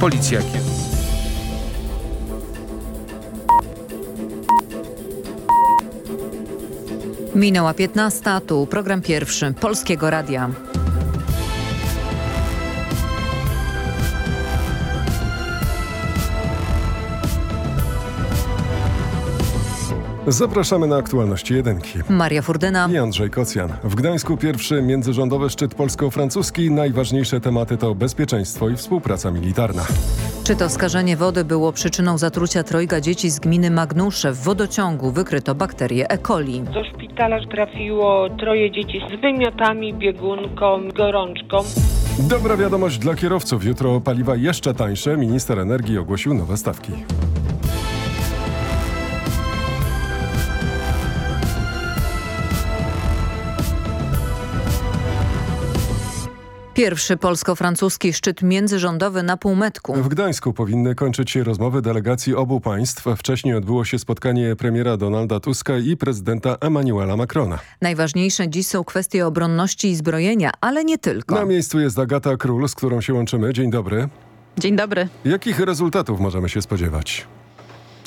Policja Minęła 15, tu program pierwszy Polskiego Radia. Zapraszamy na aktualności jedynki. Maria Furdyna i Andrzej Kocjan. W Gdańsku pierwszy międzyrządowy szczyt polsko-francuski. Najważniejsze tematy to bezpieczeństwo i współpraca militarna. Czy to skażenie wody było przyczyną zatrucia trojga dzieci z gminy Magnusze? W wodociągu wykryto bakterię E. coli. Do szpitala trafiło troje dzieci z wymiotami, biegunką, gorączką. Dobra wiadomość dla kierowców. Jutro paliwa jeszcze tańsze. Minister energii ogłosił nowe stawki. Pierwszy polsko-francuski szczyt międzyrządowy na półmetku. W Gdańsku powinny kończyć się rozmowy delegacji obu państw. Wcześniej odbyło się spotkanie premiera Donalda Tuska i prezydenta Emmanuela Macrona. Najważniejsze dziś są kwestie obronności i zbrojenia, ale nie tylko. Na miejscu jest Agata Król, z którą się łączymy. Dzień dobry. Dzień dobry. Jakich rezultatów możemy się spodziewać?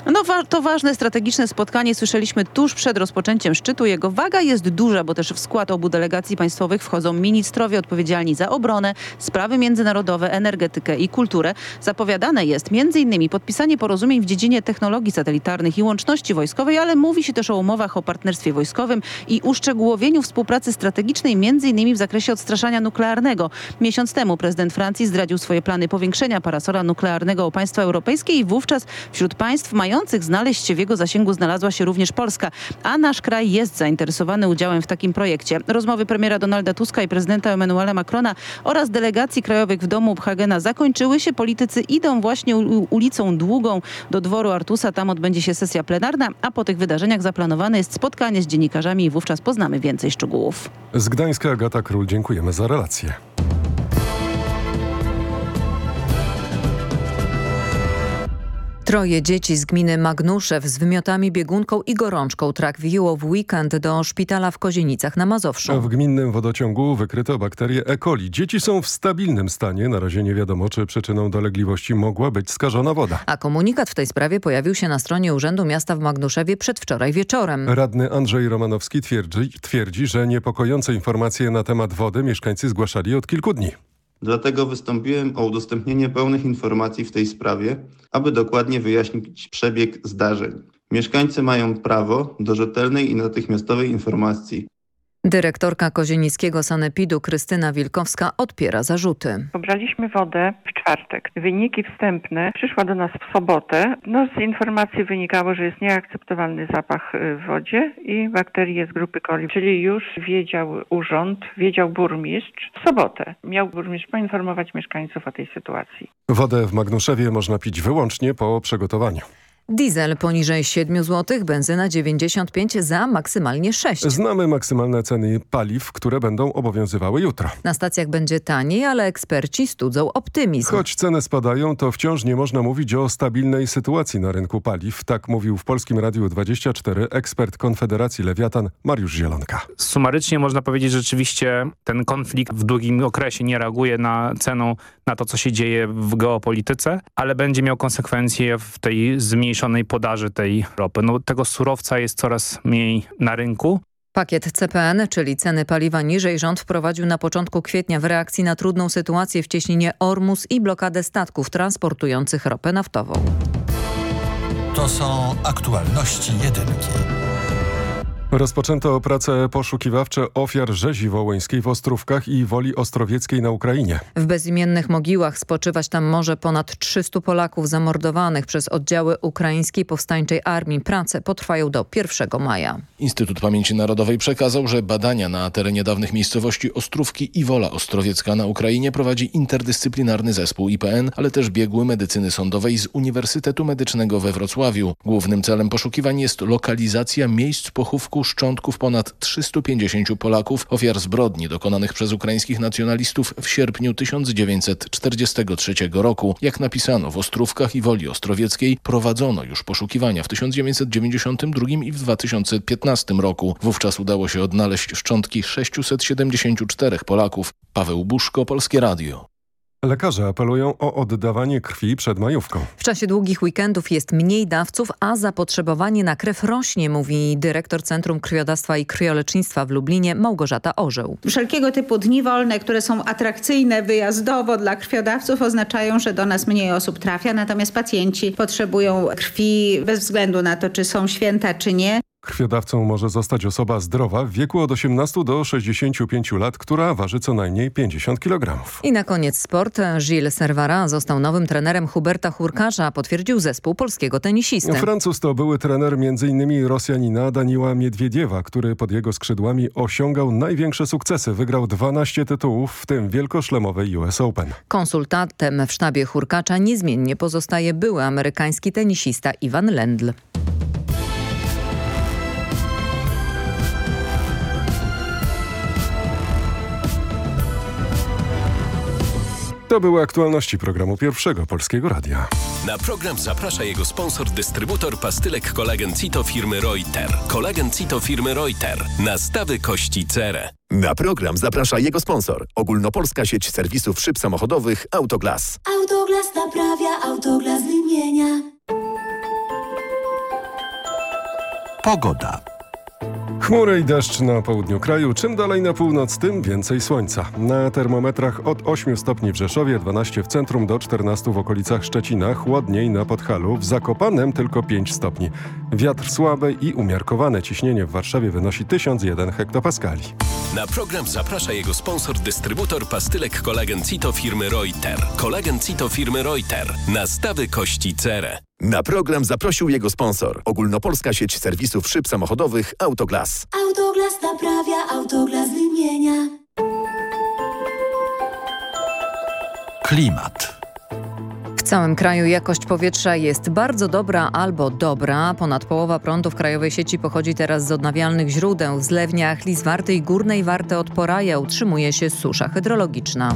No to ważne strategiczne spotkanie słyszeliśmy tuż przed rozpoczęciem szczytu. Jego waga jest duża, bo też w skład obu delegacji państwowych wchodzą ministrowie odpowiedzialni za obronę, sprawy międzynarodowe, energetykę i kulturę. Zapowiadane jest m.in. podpisanie porozumień w dziedzinie technologii satelitarnych i łączności wojskowej, ale mówi się też o umowach o partnerstwie wojskowym i uszczegółowieniu współpracy strategicznej m.in. w zakresie odstraszania nuklearnego. Miesiąc temu prezydent Francji zdradził swoje plany powiększenia parasola nuklearnego o państwa europejskie i wówczas wśród państw mają mających znaleźć się w jego zasięgu znalazła się również Polska, a nasz kraj jest zainteresowany udziałem w takim projekcie. Rozmowy premiera Donalda Tuska i prezydenta Emmanuela Macrona oraz delegacji krajowych w domu Hagena zakończyły się. Politycy idą właśnie ulicą Długą do dworu Artusa. Tam odbędzie się sesja plenarna, a po tych wydarzeniach zaplanowane jest spotkanie z dziennikarzami i wówczas poznamy więcej szczegółów. Z Gdańska Agata Król, dziękujemy za relację. Troje dzieci z gminy Magnuszew z wymiotami, biegunką i gorączką trafiło w weekend do szpitala w Kozienicach na Mazowszu. W gminnym wodociągu wykryto bakterię E. coli. Dzieci są w stabilnym stanie. Na razie nie wiadomo, czy przyczyną dolegliwości mogła być skażona woda. A komunikat w tej sprawie pojawił się na stronie Urzędu Miasta w Magnuszewie przedwczoraj wieczorem. Radny Andrzej Romanowski twierdzi, twierdzi że niepokojące informacje na temat wody mieszkańcy zgłaszali od kilku dni. Dlatego wystąpiłem o udostępnienie pełnych informacji w tej sprawie, aby dokładnie wyjaśnić przebieg zdarzeń. Mieszkańcy mają prawo do rzetelnej i natychmiastowej informacji Dyrektorka Kozienickiego Sanepidu Krystyna Wilkowska odpiera zarzuty. Pobraliśmy wodę w czwartek. Wyniki wstępne przyszła do nas w sobotę. No, z informacji wynikało, że jest nieakceptowalny zapach w wodzie i bakterie z grupy coli. Czyli już wiedział urząd, wiedział burmistrz w sobotę. Miał burmistrz poinformować mieszkańców o tej sytuacji. Wodę w Magnuszewie można pić wyłącznie po przygotowaniu. Diesel poniżej 7 zł, benzyna 95 za maksymalnie 6. Znamy maksymalne ceny paliw, które będą obowiązywały jutro. Na stacjach będzie taniej, ale eksperci studzą optymizm. Choć ceny spadają, to wciąż nie można mówić o stabilnej sytuacji na rynku paliw. Tak mówił w Polskim Radiu 24 ekspert Konfederacji Lewiatan Mariusz Zielonka. Sumarycznie można powiedzieć, że rzeczywiście ten konflikt w długim okresie nie reaguje na cenę, na to, co się dzieje w geopolityce, ale będzie miał konsekwencje w tej zmniejszonej zmniejszonej podaży tej ropy. No, tego surowca jest coraz mniej na rynku. Pakiet CPN, czyli ceny paliwa niżej, rząd wprowadził na początku kwietnia w reakcji na trudną sytuację w cieśninie Ormus i blokadę statków transportujących ropę naftową. To są aktualności jedynki. Rozpoczęto prace poszukiwawcze ofiar rzezi wołyńskiej w Ostrówkach i Woli Ostrowieckiej na Ukrainie. W bezimiennych mogiłach spoczywać tam może ponad 300 Polaków zamordowanych przez oddziały ukraińskiej powstańczej armii. Prace potrwają do 1 maja. Instytut Pamięci Narodowej przekazał, że badania na terenie dawnych miejscowości Ostrówki i Wola Ostrowiecka na Ukrainie prowadzi interdyscyplinarny zespół IPN, ale też biegły medycyny sądowej z Uniwersytetu Medycznego we Wrocławiu. Głównym celem poszukiwań jest lokalizacja miejsc pochówku szczątków ponad 350 Polaków, ofiar zbrodni dokonanych przez ukraińskich nacjonalistów w sierpniu 1943 roku. Jak napisano w Ostrówkach i Woli Ostrowieckiej prowadzono już poszukiwania w 1992 i w 2015 roku. Wówczas udało się odnaleźć szczątki 674 Polaków. Paweł Buszko, Polskie Radio. Lekarze apelują o oddawanie krwi przed majówką. W czasie długich weekendów jest mniej dawców, a zapotrzebowanie na krew rośnie, mówi dyrektor Centrum Krwiodawstwa i Krwiolecznictwa w Lublinie Małgorzata Orzeł. Wszelkiego typu dni wolne, które są atrakcyjne wyjazdowo dla krwiodawców oznaczają, że do nas mniej osób trafia, natomiast pacjenci potrzebują krwi bez względu na to, czy są święta, czy nie. Krwiodawcą może zostać osoba zdrowa w wieku od 18 do 65 lat, która waży co najmniej 50 kg. I na koniec sport. Gilles Servara został nowym trenerem Huberta Hurkarza, potwierdził zespół polskiego tenisisty. Francuz to były trener m.in. Rosjanina Daniła Miedwiediewa, który pod jego skrzydłami osiągał największe sukcesy. Wygrał 12 tytułów, w tym wielkoszlemowej US Open. Konsultantem w sztabie Hurkacza niezmiennie pozostaje były amerykański tenisista Ivan Lendl. To były aktualności programu Pierwszego Polskiego Radia. Na program zaprasza jego sponsor, dystrybutor pastylek kolagen Cito firmy Reuter. Kolagen Cito firmy Reuter. Nastawy kości cerę. Na program zaprasza jego sponsor. Ogólnopolska sieć serwisów szyb samochodowych Autoglas. Autoglas naprawia, Autoglas wymienia. Pogoda. Chmury i deszcz na południu kraju. Czym dalej na północ, tym więcej słońca. Na termometrach od 8 stopni w Rzeszowie, 12 w centrum do 14 w okolicach Szczecina, chłodniej na Podhalu, w Zakopanem tylko 5 stopni. Wiatr słaby i umiarkowane ciśnienie w Warszawie wynosi 1001 hektopaskali. Na program zaprasza jego sponsor, dystrybutor pastylek kolagen Cito firmy Reuter. Kolagen Cito firmy Reuter. Nastawy kości cerę. Na program zaprosił jego sponsor. Ogólnopolska sieć serwisów szyb samochodowych Autoglas. Autoglas naprawia, Autoglas wymienia. Klimat. W całym kraju jakość powietrza jest bardzo dobra albo dobra. Ponad połowa prądu w krajowej sieci pochodzi teraz z odnawialnych źródeł. W zlewniach Lizwarty i Górnej Warty od Poraja utrzymuje się susza hydrologiczna.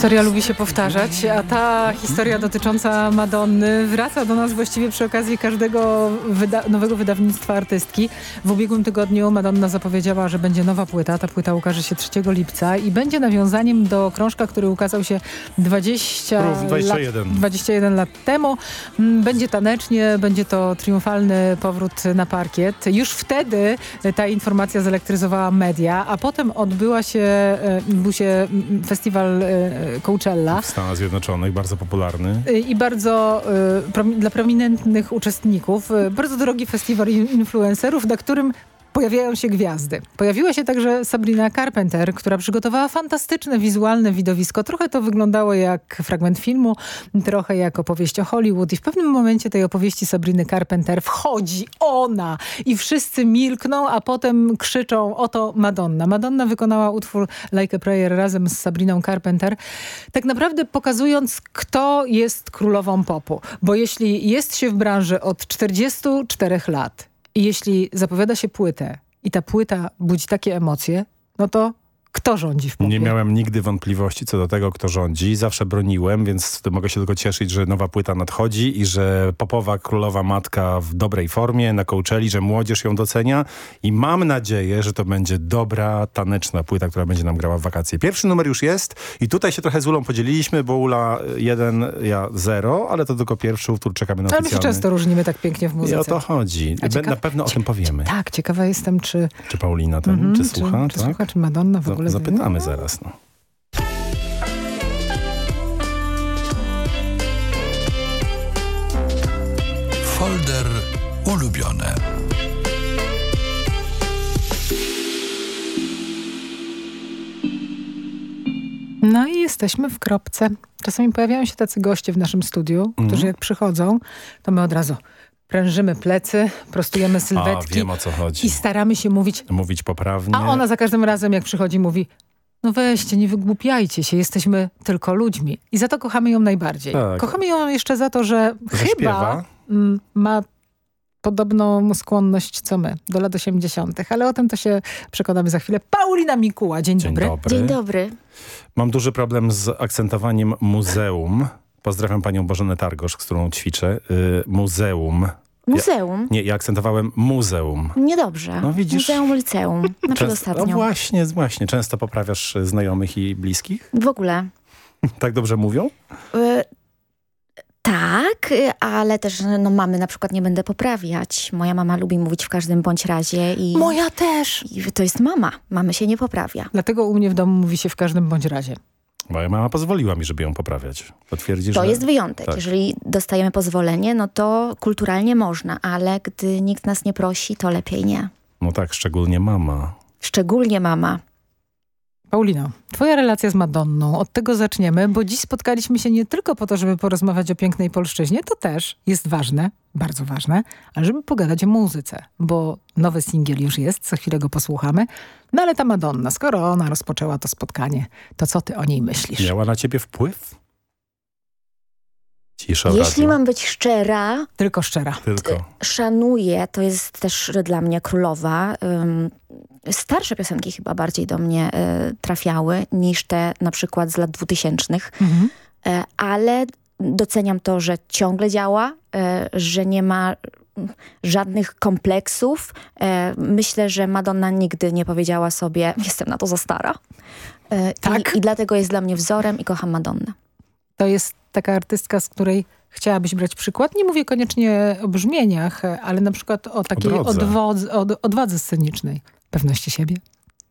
Historia lubi się powtarzać, a ta historia dotycząca Madonny wraca do nas właściwie przy okazji każdego wyda nowego wydawnictwa artystki. W ubiegłym tygodniu Madonna zapowiedziała, że będzie nowa płyta. Ta płyta ukaże się 3 lipca i będzie nawiązaniem do krążka, który ukazał się 20 Rów, 21. Lat, 21 lat temu. Mm, Będzie tanecznie, będzie to triumfalny powrót na parkiet. Już wtedy ta informacja zelektryzowała media, a potem odbyła się, e, odbył się festiwal e, Coachella. W Stanach Zjednoczonych, bardzo popularny. Y, I bardzo y, dla prominentnych uczestników, y, bardzo drogi festiwal in influencerów, na którym pojawiają się gwiazdy. Pojawiła się także Sabrina Carpenter, która przygotowała fantastyczne wizualne widowisko. Trochę to wyglądało jak fragment filmu, trochę jak opowieść o Hollywood i w pewnym momencie tej opowieści Sabriny Carpenter wchodzi ona i wszyscy milkną, a potem krzyczą oto Madonna. Madonna wykonała utwór Like a Prayer razem z Sabriną Carpenter, tak naprawdę pokazując, kto jest królową popu. Bo jeśli jest się w branży od 44 lat i jeśli zapowiada się płytę i ta płyta budzi takie emocje, no to kto rządzi w popie? Nie miałem nigdy wątpliwości co do tego, kto rządzi. Zawsze broniłem, więc mogę się tylko cieszyć, że nowa płyta nadchodzi i że popowa królowa matka w dobrej formie na Coachelli, że młodzież ją docenia i mam nadzieję, że to będzie dobra, taneczna płyta, która będzie nam grała w wakacje. Pierwszy numer już jest i tutaj się trochę z Ulą podzieliliśmy, bo Ula 1, ja 0, ale to tylko pierwszy utwór, czekamy na Ale my się oficjalny. często różnimy tak pięknie w I muzyce. o to chodzi. A Be- ciekaw- Na pewno o tym powiemy. Tak, ciekawa jestem, czy, Czy Paulina ten, Mhm, czy słucha? czy, tak? słucha, czy Madonna w Za- ogóle wie? Zapytamy zaraz. No. Folder ulubione. No i jesteśmy w kropce. Czasami pojawiają się tacy goście w naszym studiu, Mhm. którzy jak przychodzą, to my od razu prężymy plecy, prostujemy A, sylwetki wiem o co chodzi. i staramy się mówić, Mówić poprawnie. a ona za każdym razem jak przychodzi mówi no weźcie, nie wygłupiajcie się, jesteśmy tylko ludźmi. I za to kochamy ją najbardziej. Tak. Kochamy ją jeszcze za to, że, Że chyba mm, ma podobną skłonność co my, do lat 80., ale o tym to się przekonamy za chwilę. Paulina Mikuła, dzień, Dzień dobry. dobry. Dzień dobry. Mam duży problem z akcentowaniem muzeum. Pozdrawiam panią Bożenę Targosz, z którą ćwiczę. Y, muzeum. Muzeum? Ja, nie, ja akcentowałem muzeum. Niedobrze. No widzisz. Muzeum, liceum. Na przedostatnią. No właśnie, właśnie. Często poprawiasz y, znajomych i bliskich? W ogóle. Tak dobrze mówią? Y, tak, ale też no, mamy na przykład nie będę poprawiać. Moja mama lubi mówić w każdym bądź razie i... Moja też. I to jest mama. Mamy się nie poprawia. Dlatego u mnie w domu mówi się w każdym bądź razie. Moja mama pozwoliła mi, żeby ją poprawiać. Potwierdzi, To że... jest wyjątek. Tak. Jeżeli dostajemy pozwolenie, no to kulturalnie można, ale gdy nikt nas nie prosi, to lepiej nie. No tak, szczególnie mama. Szczególnie mama. Paulino, twoja relacja z Madonną, od tego zaczniemy, bo dziś spotkaliśmy się nie tylko po to, żeby porozmawiać o pięknej polszczyźnie, to też jest ważne, bardzo ważne, ale żeby pogadać o muzyce, bo nowy singiel już jest, za chwilę go posłuchamy. No ale ta Madonna, skoro ona rozpoczęła to spotkanie, to co ty o niej myślisz? Miała na ciebie wpływ? Cisza w Jeśli radiu. mam być szczera, Tylko szczera. Tylko. szanuję, to jest też dla mnie królowa. Ym, starsze piosenki chyba bardziej do mnie y, trafiały niż te na przykład z lat dwutysięcznych, Mhm. E, ale doceniam to, że ciągle działa, e, że nie ma żadnych kompleksów. E, Myślę, że Madonna nigdy nie powiedziała sobie, jestem na to za stara. E, Tak. I, I dlatego jest dla mnie wzorem i kocham Madonnę. To jest taka artystka, z której chciałabyś brać przykład. Nie mówię koniecznie o brzmieniach, ale na przykład o takiej odwodze, od, odwadze scenicznej. Pewności siebie.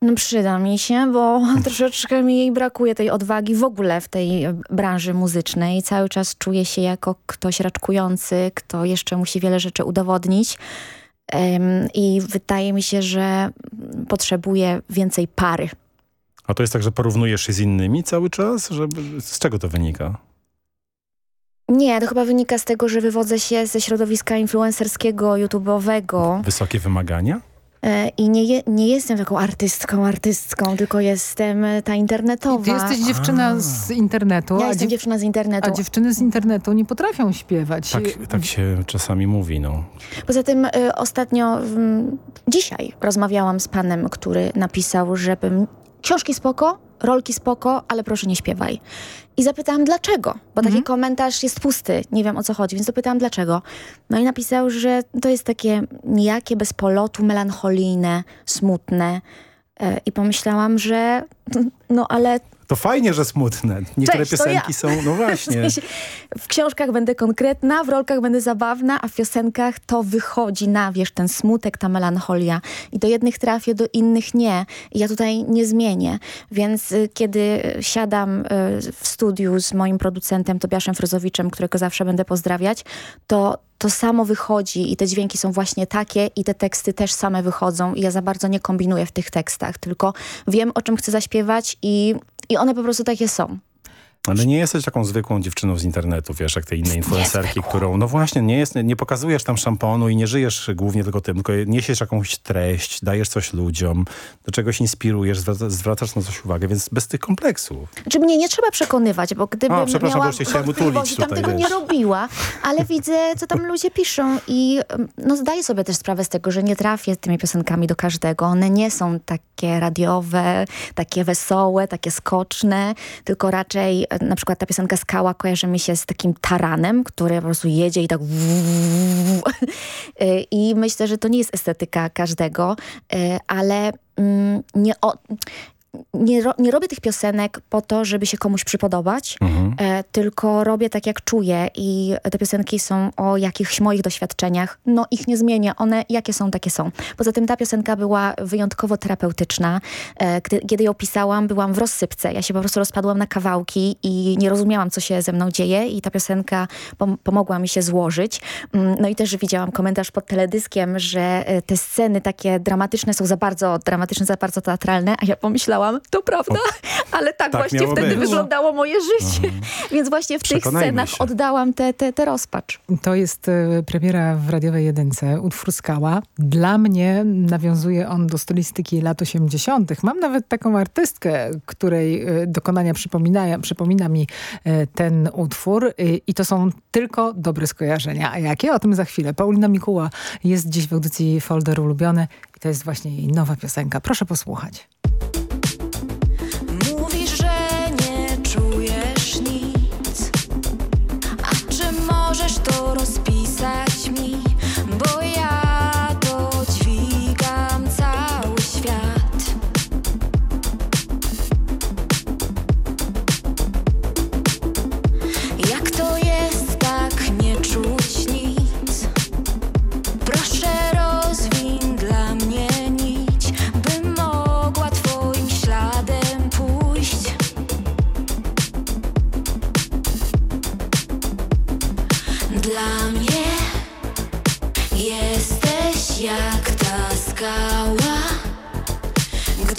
No przyda mi się, bo troszeczkę mi jej brakuje tej odwagi w ogóle w tej branży muzycznej. Cały czas czuję się jako ktoś raczkujący, kto jeszcze musi wiele rzeczy udowodnić. Em, I wydaje mi się, że potrzebuje więcej pary. A to jest tak, że porównujesz się z innymi cały czas? Żeby... Z czego to wynika? Nie, to chyba wynika z tego, że wywodzę się ze środowiska influencerskiego, YouTube'owego Wysokie wymagania? e, i nie, je, nie jestem taką artystką, artystką, tylko jestem e, ta internetowa. Ty jesteś dziewczyna z internetu. Ja a jestem dziew- dziewczyna z internetu. A dziewczyny z internetu nie potrafią śpiewać. Tak, tak się czasami mówi, no. Poza tym y, ostatnio, mm, dzisiaj rozmawiałam z panem, który napisał, żebym książki spoko, rolki spoko, ale proszę nie śpiewaj. I zapytałam dlaczego, bo taki komentarz jest pusty, nie wiem o co chodzi, więc zapytałam dlaczego. No i napisał, że to jest takie nijakie, bez polotu, melancholijne, smutne. E, I pomyślałam, że no ale To fajnie, że smutne. Niektóre Cześć, piosenki ja. są, no właśnie. w książkach będę konkretna, w rolkach będę zabawna, a w piosenkach to wychodzi na wierzch, ten smutek, ta melancholia. I do jednych trafię, do innych nie. I ja tutaj nie zmienię. Więc y, kiedy y, siadam y, w studiu z moim producentem Tobiaszem Fryzowiczem, którego zawsze będę pozdrawiać, to to samo wychodzi i te dźwięki są właśnie takie i te teksty też same wychodzą i ja za bardzo nie kombinuję w tych tekstach, tylko wiem o czym chcę zaśpiewać i, i one po prostu takie są. Ale nie jesteś taką zwykłą dziewczyną z internetu, wiesz, jak te inne influencerki, którą, no właśnie, nie, jest, nie pokazujesz tam szamponu i nie żyjesz głównie tylko tym, tylko niesiesz jakąś treść, dajesz coś ludziom, do czegoś inspirujesz, zwracasz, na coś uwagę, więc bez tych kompleksów. Czy mnie nie trzeba przekonywać, bo gdybym A, przepraszam, miała wątpliwości, tam tutaj, tego wiesz. nie robiła, ale widzę, co tam ludzie piszą i ym, no, zdaję sobie też sprawę z tego, że nie trafię tymi piosenkami do każdego. One nie są takie radiowe, takie wesołe, takie skoczne, tylko raczej na przykład ta piosenka Skała kojarzy mi się z takim taranem, który po prostu jedzie i tak Y, i myślę, że to nie jest estetyka każdego, y, ale mm, nie, o, nie, ro, nie robię tych piosenek po to, żeby się komuś przypodobać, e, tylko robię tak, jak czuję i te piosenki są o jakichś moich doświadczeniach. No ich nie zmienię, one jakie są, takie są. Poza tym ta piosenka była wyjątkowo terapeutyczna. E, gdy, kiedy ją pisałam, byłam w rozsypce. Ja się po prostu rozpadłam na kawałki i nie rozumiałam, co się ze mną dzieje i ta piosenka pom pomogła mi się złożyć. Mm, No i też widziałam komentarz pod teledyskiem, że e, te sceny takie dramatyczne są za bardzo dramatyczne, za bardzo teatralne, a ja pomyślałam, to prawda, ale tak, tak właśnie wtedy być. wyglądało moje życie. Więc właśnie w tych scenach się. oddałam tę te, te rozpacz. To jest e, premiera w radiowej jedynce, utwór Skała. Dla mnie nawiązuje on do stylistyki lat 80. Mam nawet taką artystkę, której e, dokonania przypomina, przypomina mi e, ten utwór i to są tylko dobre skojarzenia. A jakie? O tym za chwilę. Paulina Mikuła jest dziś w audycji Folder Ulubione i to jest właśnie jej nowa piosenka. Proszę posłuchać.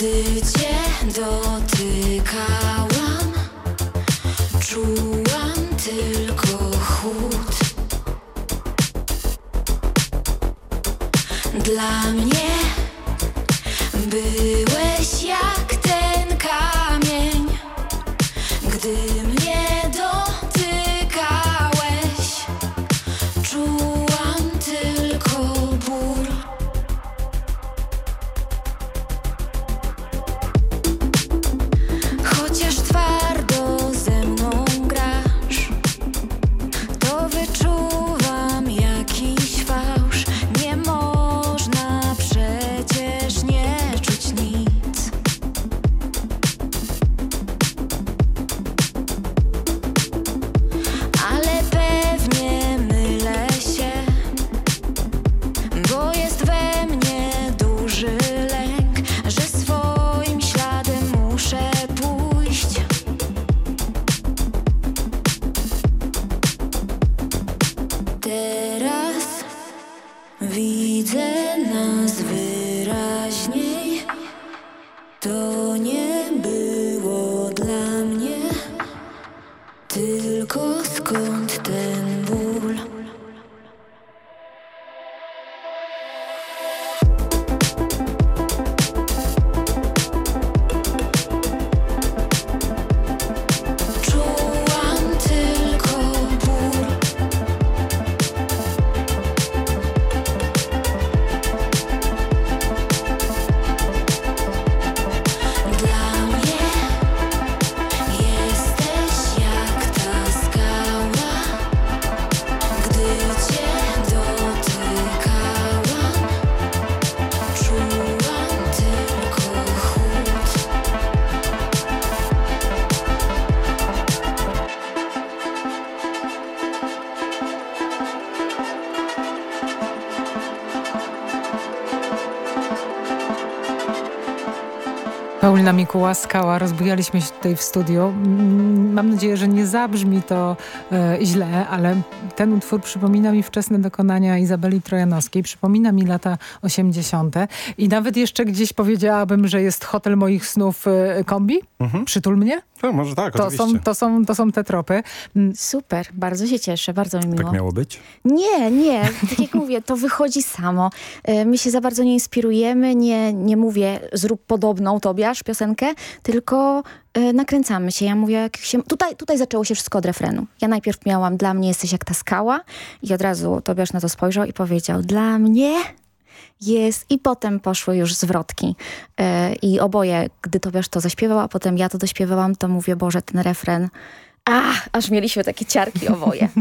Gdy cię dotykałam, czułam tylko chłód. Dla mnie byłeś Paulina Mikuła, Skała. Rozbujaliśmy się tutaj w studiu. Mm, Mam nadzieję, że nie zabrzmi to e, źle, ale ten utwór przypomina mi wczesne dokonania Izabeli Trojanowskiej. Przypomina mi lata 80. I nawet jeszcze gdzieś powiedziałabym, że jest hotel moich snów e, kombi. Przytul mnie. To może tak, To oczywiście. są, to, są, to są te tropy. Super, bardzo się cieszę, bardzo mi miło. Tak miało być? Nie, nie. Tak jak mówię, to wychodzi samo. E, My się za bardzo nie inspirujemy, nie, nie mówię zrób podobną Tobiasz piosenkę, tylko e, nakręcamy się. Ja mówię, jak się... Tutaj, tutaj zaczęło się wszystko od refrenu. Ja najpierw miałam dla mnie jesteś jak ta skała i od razu Tobiasz na to spojrzał i powiedział dla mnie jest i potem poszły już zwrotki. E, I oboje, gdy Tobiasz to zaśpiewał, a potem ja to dośpiewałam, to mówię, Boże, ten refren Ach, aż mieliśmy takie ciarki oboje.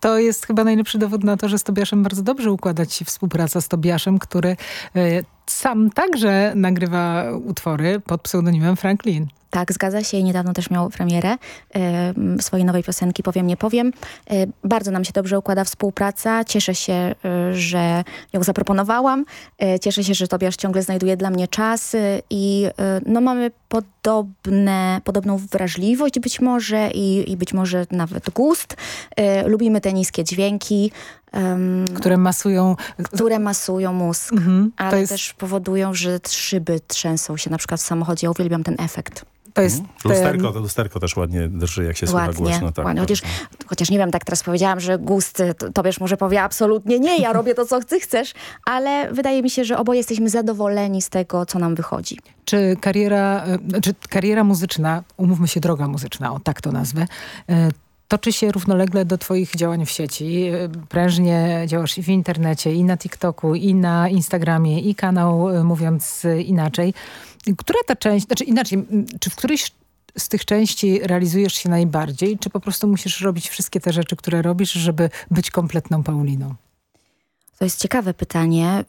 To jest chyba najlepszy dowód na to, że z Tobiaszem bardzo dobrze układać się współpraca z Tobiaszem, który e, sam także nagrywa utwory pod pseudonimem Franklin. Tak, zgadza się i niedawno też miał premierę swojej nowej piosenki Powiem, nie powiem. Bardzo nam się dobrze układa współpraca. Cieszę się, e, że ją zaproponowałam. E, cieszę się, że Tobiasz ciągle znajduje dla mnie czas e, i no, mamy podobne, podobną wrażliwość być może i, i być może nawet gust. Lubimy te niskie dźwięki. em, Które masują... które masują mózg, Mhm, ale jest- też powodują, że szyby trzęsą się na przykład w samochodzie. Ja uwielbiam ten efekt. To jest Lusterko, to lusterko też ładnie drży, jak się słucha Ładnie, głośno. Tak, ładnie. Chociaż, chociaż nie wiem, tak teraz powiedziałam, że gust, to- Tobiasz może powie absolutnie nie, ja robię to, co ty chcesz, ale wydaje mi się, że oboje jesteśmy zadowoleni z tego, co nam wychodzi. Czy kariera, e, czy kariera muzyczna, umówmy się, droga muzyczna, o tak to nazwę, e, toczy się równolegle do twoich działań w sieci. Prężnie działasz i w internecie, i na TikToku, i na Instagramie, i kanał, e, mówiąc inaczej. Która ta część, znaczy inaczej, czy w którejś z tych części realizujesz się najbardziej, czy po prostu musisz robić wszystkie te rzeczy, które robisz, żeby być kompletną Pauliną? To jest ciekawe pytanie.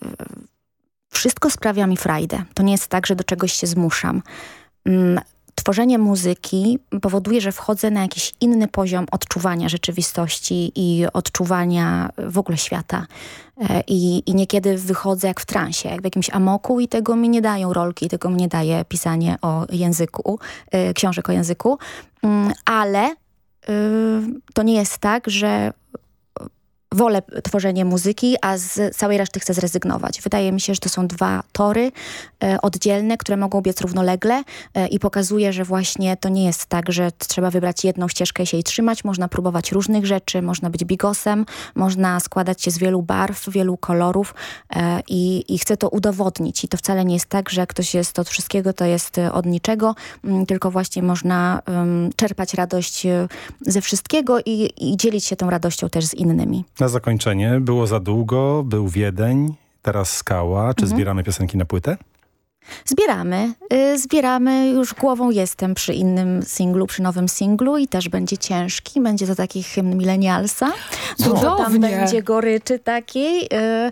Wszystko sprawia mi frajdę. To nie jest tak, że do czegoś się zmuszam. Tworzenie muzyki powoduje, że wchodzę na jakiś inny poziom odczuwania rzeczywistości i odczuwania w ogóle świata. E, I, I niekiedy wychodzę jak w transie, jak w jakimś amoku i tego mi nie dają rolki, tego mi nie daje pisanie o języku, e, książek o języku. Mm, Ale y, to nie jest tak, że wolę tworzenie muzyki, a z całej reszty chcę zrezygnować. Wydaje mi się, że to są dwa tory e, oddzielne, które mogą biec równolegle e, i pokazuje, że właśnie to nie jest tak, że trzeba wybrać jedną ścieżkę i się jej trzymać. Można próbować różnych rzeczy, można być bigosem, można składać się z wielu barw, wielu kolorów e, i, i chcę to udowodnić. I to wcale nie jest tak, że ktoś jest od wszystkiego, to jest e, od niczego, mm, tylko właśnie można em, czerpać radość e, ze wszystkiego i, i dzielić się tą radością też z innymi. Na zakończenie, było za długo, był Wiedeń, teraz Skała. Czy Mhm. zbieramy piosenki na płytę? Zbieramy, y, zbieramy, już głową jestem przy innym singlu, przy nowym singlu i też będzie ciężki, będzie to taki hymn milenialsa. Dużo tam będzie goryczy takiej. y,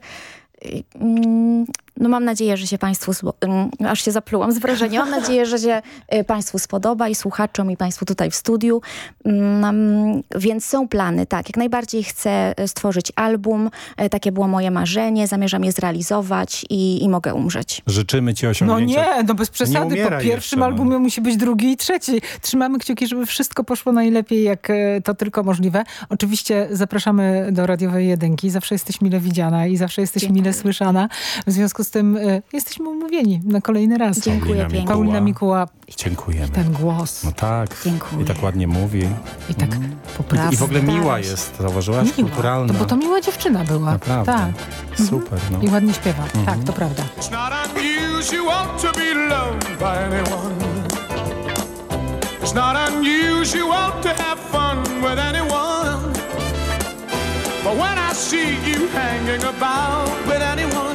y, mm, No mam nadzieję, że się Państwu, mm, aż się zaplułam z wrażenia, mam nadzieję, że się y, Państwu spodoba i słuchaczom i Państwu tutaj w studiu. Mm, Więc są plany, tak, jak najbardziej chcę y, stworzyć album, y, takie było moje marzenie, zamierzam je zrealizować i, i mogę umrzeć. Życzymy ci No osiągnięcia. nie, no bez przesady. Po pierwszym jeszcze, no. albumie musi być drugi i trzeci. Trzymamy kciuki, żeby wszystko poszło najlepiej, jak to tylko możliwe. Oczywiście zapraszamy do radiowej jedynki. Zawsze jesteś mile widziana i zawsze jesteś mile słyszana. W związku z tym e, jesteśmy umówieni na kolejny raz. Dziękuję Paulina pięknie. Paulina Mikuła. Dziękujemy. Ten głos. No tak. Dziękuję. I tak ładnie mówi. I tak poprawnie. I w ogóle miła jest, zauważyłaś? Miła. Kulturalna. To, bo to miła dziewczyna była. Naprawdę. Tak. Super, no. I ładnie śpiewa. Mhm. Tak, to prawda. It's not unusual to be loved by anyone. It's not unusual to have fun with anyone. But when I see you hanging about with anyone,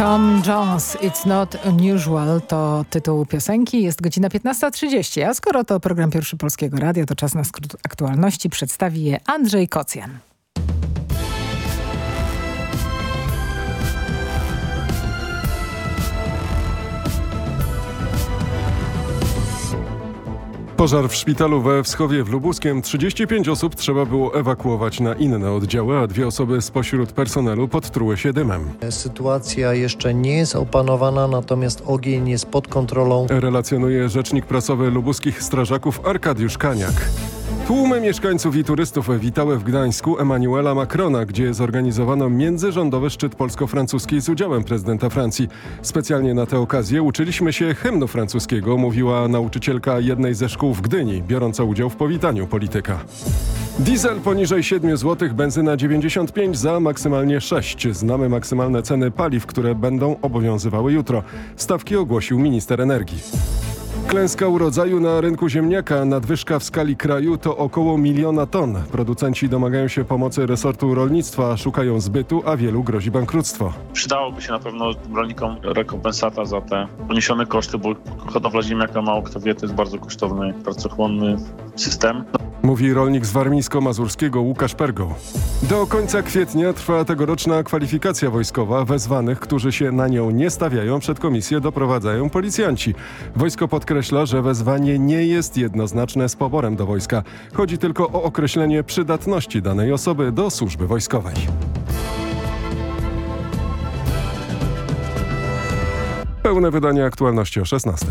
Tom Jones, It's Not Unusual to tytuł piosenki. Jest godzina 15.30, a skoro to program Pierwszy Polskiego Radia, to czas na skrót aktualności. Przedstawi je Andrzej Kocjan. Pożar w szpitalu we Wschowie w Lubuskiem. 35 osób trzeba było ewakuować na inne oddziały, a dwie osoby spośród personelu podtruły się dymem. Sytuacja jeszcze nie jest opanowana, natomiast ogień jest pod kontrolą. Relacjonuje rzecznik prasowy lubuskich strażaków Arkadiusz Kaniak. Tłumy mieszkańców i turystów witały w Gdańsku Emmanuela Macrona, gdzie zorganizowano międzyrządowy szczyt polsko-francuski z udziałem prezydenta Francji. Specjalnie na tę okazję uczyliśmy się hymnu francuskiego, mówiła nauczycielka jednej ze szkół w Gdyni, biorąca udział w powitaniu polityka. Diesel poniżej 7 zł, benzyna 95 za maksymalnie 6. Znamy maksymalne ceny paliw, które będą obowiązywały jutro. Stawki ogłosił minister energii. Klęska urodzaju na rynku ziemniaka, nadwyżka w skali kraju to około miliona ton. Producenci domagają się pomocy resortu rolnictwa, szukają zbytu, a wielu grozi bankructwo. Przydałoby się na pewno rolnikom rekompensata za te poniesione koszty, bo hodowla ziemniaka, mało kto wie, to jest bardzo kosztowny, pracochłonny system. Mówi rolnik z warmińsko-mazurskiego Łukasz Pergo. Do końca kwietnia trwa tegoroczna kwalifikacja wojskowa. Wezwanych, którzy się na nią nie stawiają, przed komisję doprowadzają policjanci. Wojsko podkreśla, że wezwanie nie jest jednoznaczne z poborem do wojska. Chodzi tylko o określenie przydatności danej osoby do służby wojskowej. Pełne wydanie aktualności o 16.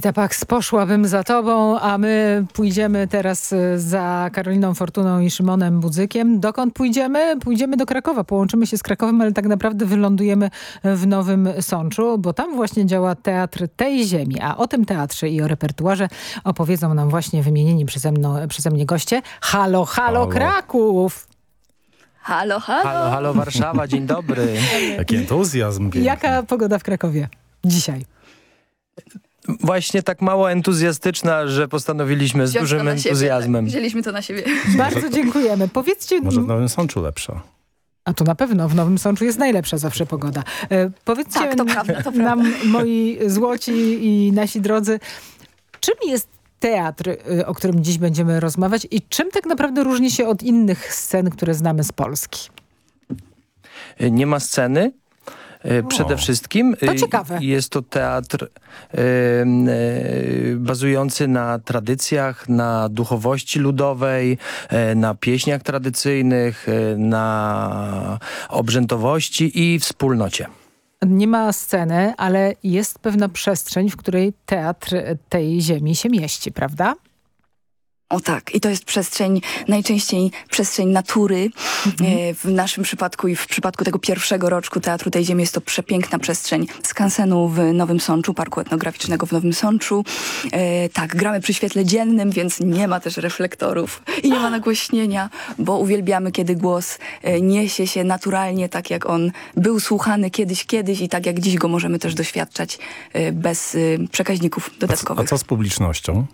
Rita Pax, poszłabym za tobą, a my pójdziemy teraz y, za Karoliną Fortuną i Szymonem Budzykiem. Dokąd pójdziemy? Pójdziemy do Krakowa. Połączymy się z Krakowem, ale tak naprawdę wylądujemy w Nowym Sączu, bo tam właśnie działa Teatr tej Ziemi. A o tym teatrze i o repertuarze opowiedzą nam właśnie wymienieni przeze, mną, przeze mnie goście. Halo, halo, Halo. Kraków! Halo, halo. Halo, halo Warszawa, dzień dobry. Taki entuzjazm. piękny. Jaka pogoda w Krakowie dzisiaj? Właśnie tak mało entuzjastyczna, że postanowiliśmy z Wziąć to dużym na siebie, entuzjazmem. tak. Wzięliśmy to na siebie. Bardzo dziękujemy. Powiedzcie... Może w Nowym Sączu lepsza. A to na pewno w Nowym Sączu jest najlepsza zawsze pogoda. E, powiedzcie Tak, to prawda, to prawda. nam, moi złoci i nasi drodzy, czym jest teatr, y, o którym dziś będziemy rozmawiać i czym tak naprawdę różni się od innych scen, które znamy z Polski? Nie ma sceny. E, Przede wszystkim To e, ciekawe. jest to teatr e, e, bazujący na tradycjach, na duchowości ludowej, e, na pieśniach tradycyjnych, e, na obrzędowości i wspólnocie. Nie ma sceny, ale jest pewna przestrzeń, w której teatr tej ziemi się mieści, prawda? O tak, i to jest przestrzeń, najczęściej przestrzeń natury. E, W naszym przypadku i w przypadku tego pierwszego roczku Teatru tej Ziemi jest to przepiękna przestrzeń skansenu w Nowym Sączu, Parku Etnograficznego w Nowym Sączu. E, tak, gramy przy świetle dziennym, więc nie ma też reflektorów i nie ma nagłośnienia, bo uwielbiamy, kiedy głos e, niesie się naturalnie, tak jak on był słuchany kiedyś, kiedyś i tak jak dziś go możemy też doświadczać bez przekaźników A dodatkowych. co z publicznością?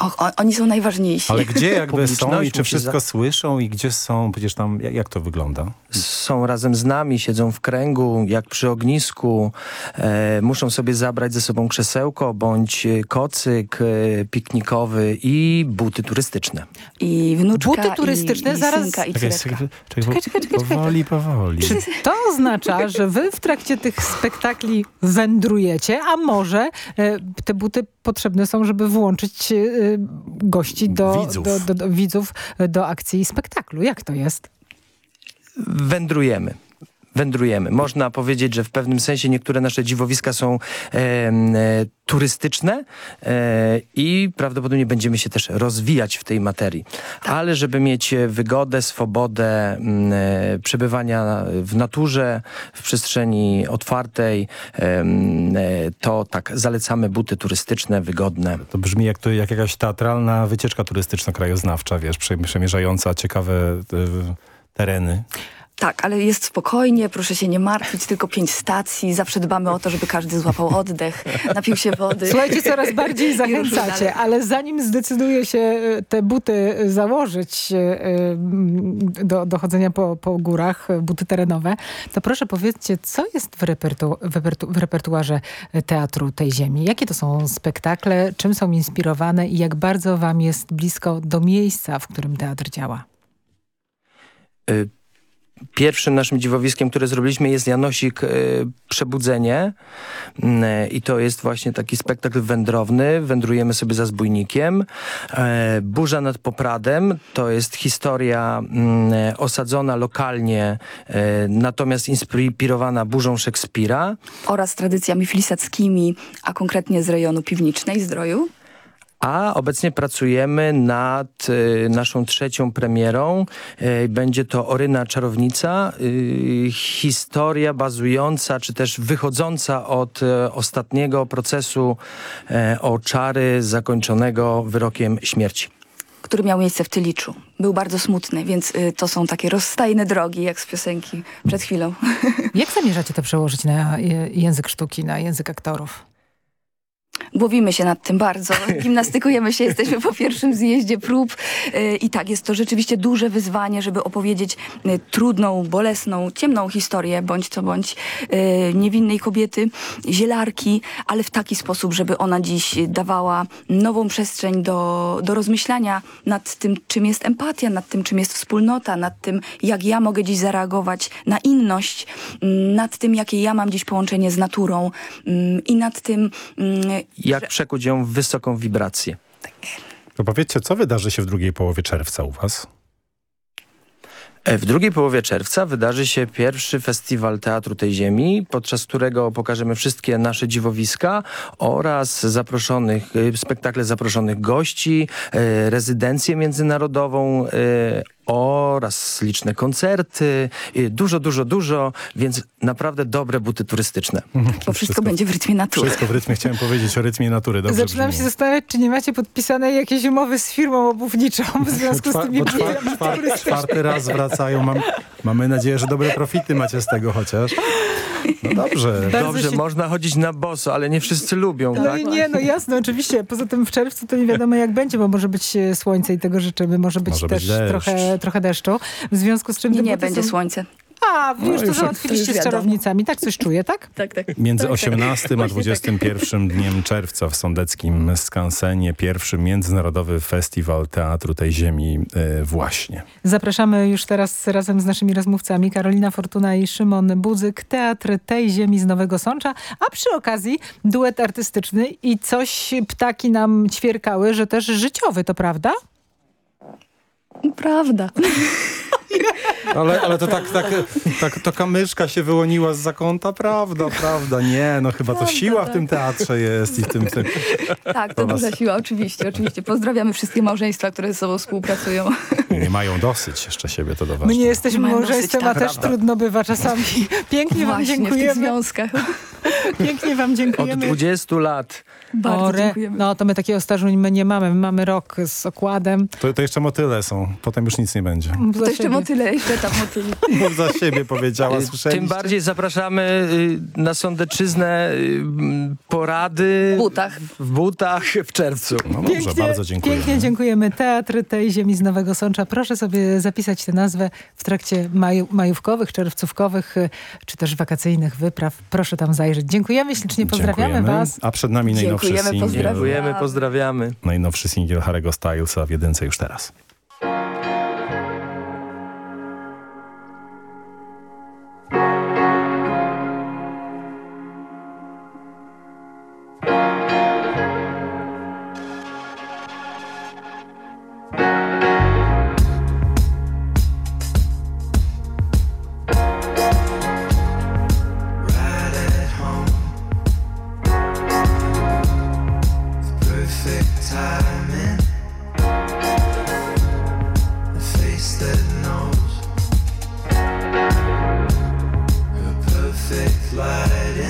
Och, oni są najważniejsi. Ale gdzie jakby są i czy wszystko za- słyszą i gdzie są? Przecież tam, jak, jak to wygląda? są razem z nami, siedzą w kręgu, jak przy ognisku, e, muszą sobie zabrać ze sobą krzesełko bądź e, kocyk e, piknikowy i buty turystyczne. I wnuczka, Buty turystyczne, i, i zaraz- synka, i Czekaj, córeczka. czekaj, czekaj, powoli, powoli. Czy to oznacza, że wy w trakcie tych spektakli wędrujecie, a może e, te buty potrzebne są, żeby włączyć e, gości do Widzów. Do, do, do, widzów do akcji spektaklu? Jak to jest? Wędrujemy. Wędrujemy. Można powiedzieć, że w pewnym sensie niektóre nasze dziwowiska są e, e, turystyczne e, i prawdopodobnie będziemy się też rozwijać w tej materii. Ale żeby mieć wygodę, swobodę m, e, przebywania w naturze, w przestrzeni otwartej, e, to tak zalecamy buty turystyczne, wygodne. To brzmi jak, to, jak jakaś teatralna wycieczka turystyczno-krajoznawcza, wiesz, prze- przemierzająca ciekawe e, tereny. Tak, ale jest spokojnie, proszę się nie martwić, tylko pięć stacji, zawsze dbamy o to, żeby każdy złapał oddech, napił się wody. Słuchajcie, coraz bardziej zachęcacie, ale zanim zdecyduje się e, te buty założyć e, e, do, do chodzenia po, po górach, e, buty terenowe, to proszę powiedzcie, co jest w, repertu, w, repertu, w repertuarze teatru tej ziemi? Jakie to są spektakle, czym są inspirowane i jak bardzo wam jest blisko do miejsca, w którym teatr działa? Y, Pierwszym naszym dziwowiskiem, które zrobiliśmy jest Janosik y, Przebudzenie Mm, i to jest właśnie taki spektakl wędrowny. Wędrujemy sobie za zbójnikiem. E, Burza nad Popradem to jest historia mm, osadzona lokalnie, e, natomiast inspirowana burzą Szekspira. Oraz tradycjami flisackimi, a konkretnie z rejonu Piwnicznej, Zdroju. A obecnie pracujemy nad y, naszą trzecią premierą. Y, będzie to Oryna Czarownica. Y, historia bazująca, czy też wychodząca od y, ostatniego procesu y, o czary zakończonego wyrokiem śmierci. który miał miejsce w Tyliczu. Był bardzo smutny, więc y, to są takie rozstajne drogi, jak z piosenki przed chwilą. Jak zamierzacie to przełożyć na język sztuki, na język aktorów? Głowimy się nad tym bardzo, gimnastykujemy się, jesteśmy po pierwszym zjeździe prób y, i tak, jest to rzeczywiście duże wyzwanie, żeby opowiedzieć y, trudną, bolesną, ciemną historię, bądź co bądź y, niewinnej kobiety, zielarki, ale w taki sposób, żeby ona dziś dawała nową przestrzeń do, do rozmyślania nad tym, czym jest empatia, nad tym, czym jest wspólnota, nad tym, jak ja mogę dziś zareagować na inność, mm, nad tym, jakie ja mam dziś połączenie z naturą mm, i nad tym, Jak przekuć ją w wysoką wibrację. To powiedzcie, co wydarzy się w drugiej połowie czerwca u was? E, W drugiej połowie czerwca wydarzy się pierwszy festiwal Teatru tej Ziemi, podczas którego pokażemy wszystkie nasze dziwowiska oraz zaproszonych, e, spektakle zaproszonych gości, e, rezydencję międzynarodową oraz liczne koncerty. e, Dużo, dużo, dużo, więc naprawdę dobre buty turystyczne. Bo wszystko będzie w rytmie natury. Wszystko w rytmie. Chciałem powiedzieć o rytmie natury. Dobrze Zaczynam brzmi. się zastanawiać, czy nie macie podpisanej jakiejś umowy z firmą obuwniczą w związku z tymi butami turystycznymi. Czwarty raz wracają. Mam, mamy nadzieję, że dobre profity macie z tego chociaż. No dobrze. Dobrze, można chodzić na boso, ale nie wszyscy lubią, No tak? i nie, no jasne, oczywiście. Poza tym w czerwcu to nie wiadomo jak będzie, bo może być e, słońce i tego życzymy. Może być Może też być trochę, trochę deszczu. W związku z czym... Nie, te nie będzie są- słońce. A, No już to załatwiliście z czarownicami. Tak coś czuję, tak? Tak, tak. Między Tak, tak. 18 a Właśnie 21 dniem czerwca w sądeckim Skansenie pierwszy Międzynarodowy Festiwal Teatru tej Ziemi e, właśnie. Zapraszamy już teraz razem z naszymi rozmówcami Karolina Fortuna i Szymon Budzyk, Teatr tej ziemi z Nowego Sącza, a przy okazji duet artystyczny i coś ptaki nam ćwierkały, że też życiowy, to prawda? Prawda. Ale, ale to tak, tak, tak to kamyczka się wyłoniła z zakąta, prawda, prawda. Nie, no chyba to Prawda, siła w tak. tym teatrze jest i w tym... tym. Tak, to To was- duża siła, oczywiście, oczywiście. Pozdrawiamy wszystkie małżeństwa, które ze sobą współpracują. Nie mają dosyć jeszcze siebie, to do was. My nie jesteśmy małżeństwem, dosyć, a tak. też Prawda. trudno bywa czasami. Pięknie wam Właśnie, w tych dziękujemy. związkach. Pięknie wam Od dziękujemy. 20 lat. Bardzo Ore, dziękujemy. No to my takiego stażu my nie mamy. My mamy rok z okładem. To, to jeszcze motyle są, potem już nic nie będzie. Mów To jeszcze siebie. motyle, jeszcze tam motyli. Mów za siebie powiedziała, Y, słyszeliście? Tym bardziej zapraszamy y, na Sądeczyznę y, porady W butach. w butach w czerwcu. No dobrze, bardzo dziękuję. Pięknie dziękujemy. Teatr tej ziemi z Nowego Sącza. Proszę sobie zapisać tę nazwę w trakcie maju, majówkowych, czerwcówkowych czy też wakacyjnych wypraw. Proszę tam zajrzeć. Dziękujemy ślicznie, pozdrawiamy Dziękujemy. was. A przed nami najnowszy Dziękujemy, singiel. pozdrawiamy. Dziękujemy, pozdrawiamy. Najnowszy singiel Harry'ego Stylesa w jedynce już teraz. perfect light.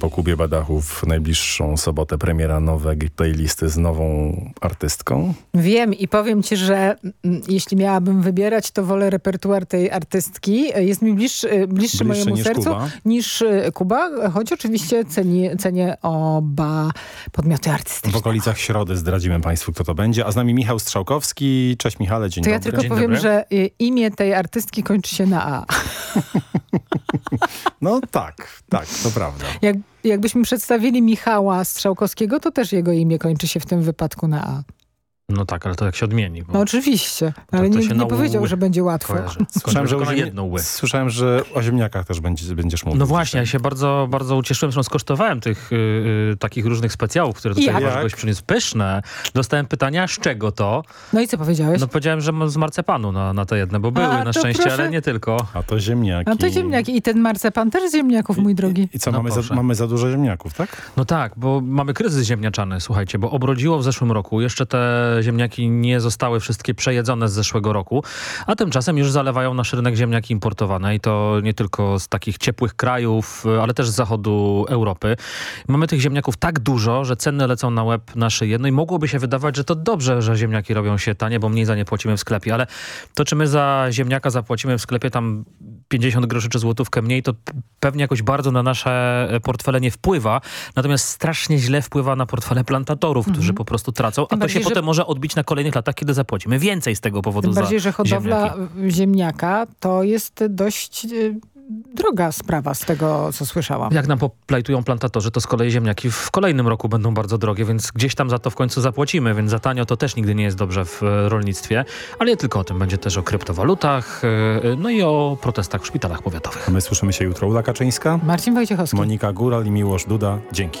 Po Kubie Badachów w najbliższą sobotę premiera nowej playlisty z nową artystką? Wiem i powiem ci, że mm, jeśli miałabym wybierać, to wolę repertuar tej artystki. Jest mi bliższy, bliższy, Bliższy mojemu niż sercu Kuba? niż y, Kuba, choć oczywiście ceni, cenię oba podmioty artystyczne. W okolicach środy zdradzimy Państwu, kto to będzie. A z nami Michał Strzałkowski. Cześć Michale, dzień To ja dobry. tylko powiem, że y, imię tej artystki kończy się na A. No tak, tak, to prawda. Jak, jakbyśmy przedstawili Michała Strzałkowskiego, to też jego imię kończy się w tym wypadku na A. No tak, ale to jak się odmieni. Bo No oczywiście, ale to nie, się nie na powiedział, że będzie łatwo. Słyszałem, że. Słyszałem, że o ziemniakach też będzie, będziesz mówił. No właśnie, ja się bardzo, bardzo ucieszyłem, że skosztowałem tych y, y, takich różnych specjałów, które tutaj Jak? przyniósł. Pyszne. Dostałem pytania, z czego to? No i co powiedziałeś? No powiedziałem, że z marcepanu na, na te jedne, bo były A, na to szczęście, proszę. ale nie tylko. A to ziemniaki. A to ziemniaki. I ten marcepan też z ziemniaków, mój drogi. I co, No mamy, za, mamy za dużo ziemniaków, tak? No tak, bo mamy kryzys ziemniaczany, słuchajcie, bo obrodziło w zeszłym roku jeszcze te ziemniaki nie zostały wszystkie przejedzone z zeszłego roku, a tymczasem już zalewają nasz rynek ziemniaki importowane i to nie tylko z takich ciepłych krajów, ale też z zachodu Europy. Mamy tych ziemniaków tak dużo, że ceny lecą na łeb na szyję. No i mogłoby się wydawać, że to dobrze, że ziemniaki robią się tanie, bo mniej za nie płacimy w sklepie, ale to czy my za ziemniaka zapłacimy w sklepie tam 50 groszy czy złotówkę mniej, to pewnie jakoś bardzo na nasze portfele nie wpływa, natomiast strasznie źle wpływa na portfele plantatorów, którzy Mhm. po prostu tracą, a Tym to bardziej, się że- potem może odbić na kolejnych latach, kiedy zapłacimy więcej z tego powodu Tym za bardziej, że hodowla ziemniaki. ziemniaka to jest dość y, droga sprawa z tego, co słyszałam. Jak nam poplajtują plantatorzy, to z kolei ziemniaki w kolejnym roku będą bardzo drogie, więc gdzieś tam za to w końcu zapłacimy, więc za tanio to też nigdy nie jest dobrze w e, rolnictwie. Ale nie tylko o tym, będzie też o kryptowalutach, e, no i o protestach w szpitalach powiatowych. My słyszymy się jutro. Ula Kaczyńska, Marcin Wojciechowski. Monika Góral i Miłosz Duda. Dzięki.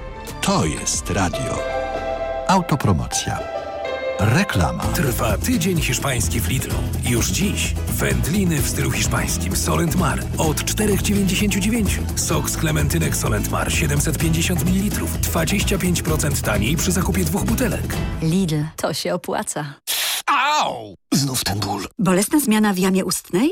To jest radio. Autopromocja. Reklama. Trwa tydzień hiszpański w Lidlu. Już dziś wędliny w stylu hiszpańskim Solent Mar od 4,99. Sok z klementynek Solent Mar 750 ml. 25% taniej przy zakupie dwóch butelek. Lidl, to się opłaca. Au! Znów ten ból. Bolesna zmiana w jamie ustnej?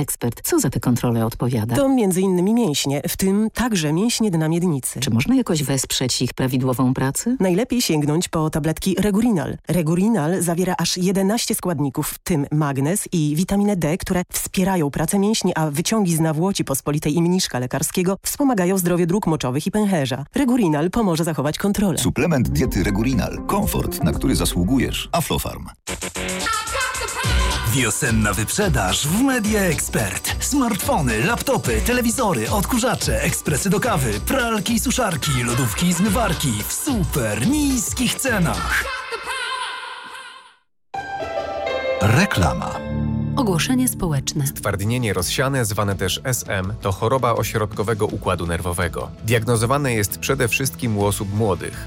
ekspert, co za te kontrole odpowiada? To między innymi mięśnie, w tym także mięśnie dna miednicy. Czy można jakoś wesprzeć ich prawidłową pracę? Najlepiej sięgnąć po tabletki Regurinal. Regurinal zawiera aż 11 składników, w tym magnez i witaminę D, które wspierają pracę mięśni, a wyciągi z nawłoci pospolitej i mniszka lekarskiego wspomagają zdrowie dróg moczowych i pęcherza. Regurinal pomoże zachować kontrolę. Suplement diety Regurinal. Komfort, na który zasługujesz. Aflofarm. Wiosenna wyprzedaż w Media Expert. Smartfony, laptopy, telewizory, odkurzacze, ekspresy do kawy, pralki i suszarki, lodówki i zmywarki w super niskich cenach. Reklama. Ogłoszenie społeczne. Stwardnienie rozsiane, zwane też SM, to choroba ośrodkowego układu nerwowego. Diagnozowane jest przede wszystkim u osób młodych.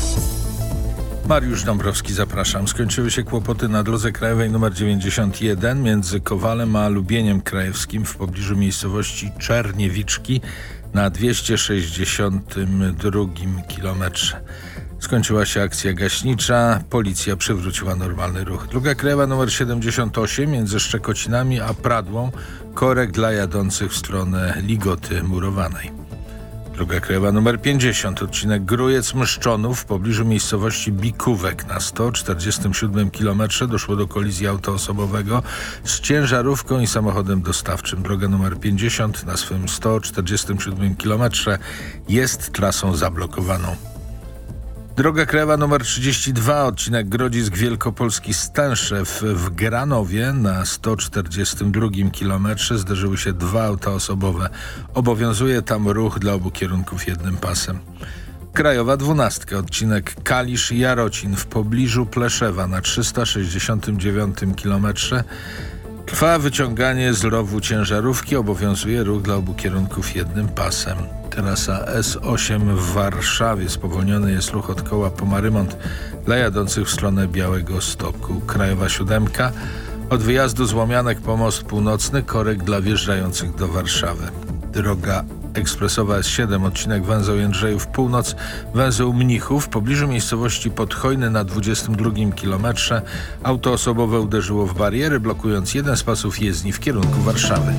Mariusz Dąbrowski, zapraszam. Skończyły się kłopoty na drodze krajowej nr 91 między Kowalem a Lubieniem Krajewskim w pobliżu miejscowości Czerniewiczki na 262 kilometrze. Skończyła się akcja gaśnicza, policja przywróciła normalny ruch. Druga krajowa nr 78 między Szczekocinami a Pradłą, korek dla jadących w stronę Ligoty Murowanej. Droga krajowa nr 50, odcinek Grujec-Mszczonów w pobliżu miejscowości Bikówek na 147 km doszło do kolizji auta osobowego z ciężarówką i samochodem dostawczym. Droga nr 50 na swym 147 km jest trasą zablokowaną. Droga krajowa nr 32, odcinek Grodzisk Wielkopolski Stęszew w Granowie na 142 km zderzyły się dwa auta osobowe. Obowiązuje tam ruch dla obu kierunków jednym pasem. Krajowa 12, odcinek Kalisz-Jarocin w pobliżu Pleszewa na 369 km. Trwa wyciąganie z rowu ciężarówki, obowiązuje ruch dla obu kierunków jednym pasem. Trasa S8 w Warszawie. Spowolniony jest ruch od koła po Marymont dla jadących w stronę Białego Stoku. Krajowa siódemka. Od wyjazdu z Łomianek po Most Północny korek dla wjeżdżających do Warszawy. Droga ekspresowa S7, odcinek węzeł Jędrzejów Północ, węzeł Mnichów w pobliżu miejscowości Podhojny na 22 kilometrze. Auto osobowe uderzyło w bariery, blokując jeden z pasów jezdni w kierunku Warszawy.